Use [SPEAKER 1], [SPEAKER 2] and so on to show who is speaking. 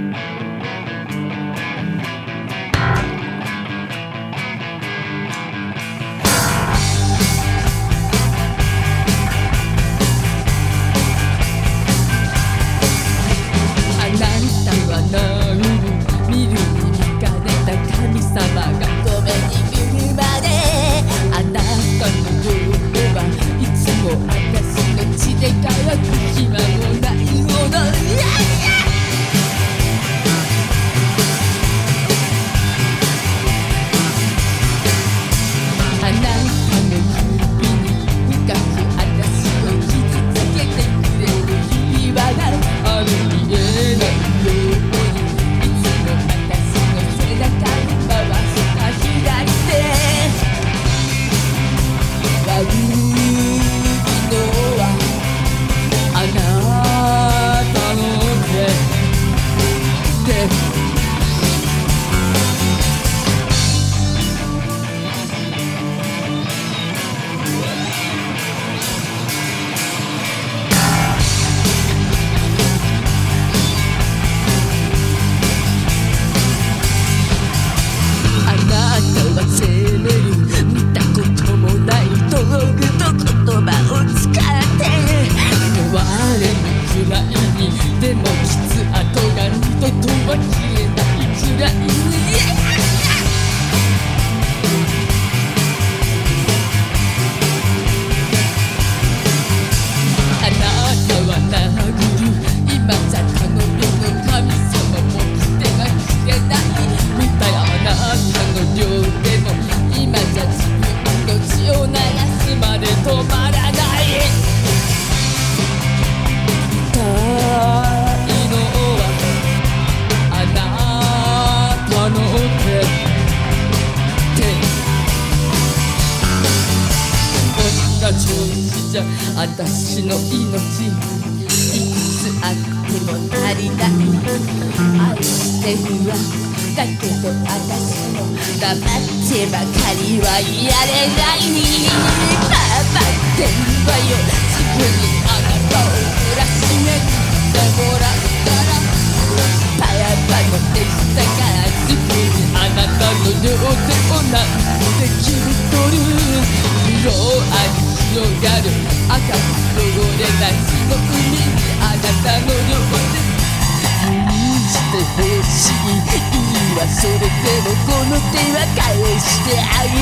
[SPEAKER 1] Bye. じゃ私の命いくつあっても足りない愛してるわだけど私も黙ってばかりはやれないパパってんわよすぐにあなたを暮らしめてもらったらパパの手下からすぐにあなたの両手をなんて切る嬉しい。いいわそれでもこの手は返してあげ